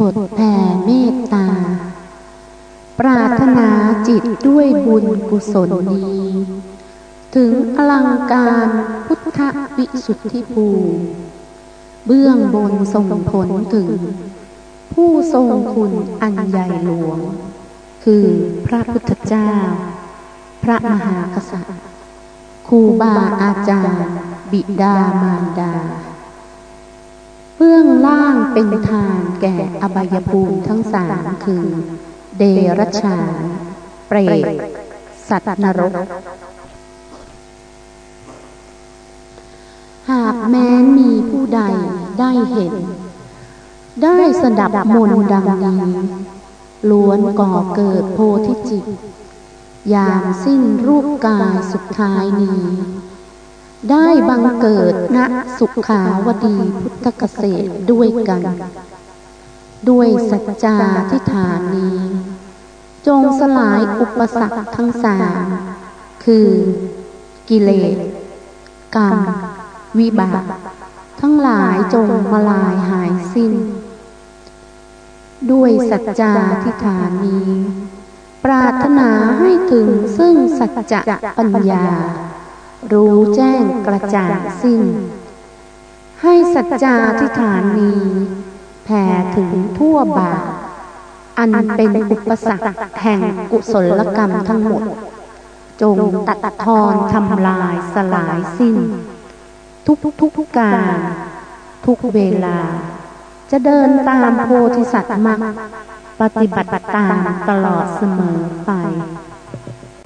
บทแผ่เมตตา ปรารถนาจิตด้วยบุญกุศลนี้ ถึงอลังการพุทธวิสุทธิภูมิเบื้องบนส่งผลถึง ผู้ทรงคุณอันใหญ่หลวง คือพระพุทธเจ้า พระมหากษัตริย์ครูบาอาจารย์ บิดามารดาา เป็นทานแก่อบายภูมิทั้งสามคือ เดรัจฉานเปรตสัตว์นรก หากแม้นมีผู้ใดได้เห็น ได้สดับมนดังนี้ล้วนก่อเกิดโพธิจิต อย่างสิ้นรูปกายสุดท้ายนี้ ได้บังเกิดณสุขาวดีพุทธเกษตรด้วยกัน ด้วยสัจจาทิฐานนี้ จงสลายอุปสรรคทั้งสามคือ กิเลสกรรม วิบากทั้งหลายจงมาลายหายสิ้น ด้วยสัจจาทิฐานนี้ ปรารถนาให้ถึงซึ่งสัจจะปัญญา รู้แจ้งกระจ่างสิ้น ให้สัจจาทิฐานนี้แผ่ถึงทั่วบาอันเป็นอุปสรรคแห่งกุศลกรรมทั้งหมด จงตัดทอนทำลายสลายสิ้น ทุกทุกทุกการ ทุกเวลา จะเดินตามโพธิสัตว์มรรคปฏิบัติตามตลอดเสมอไป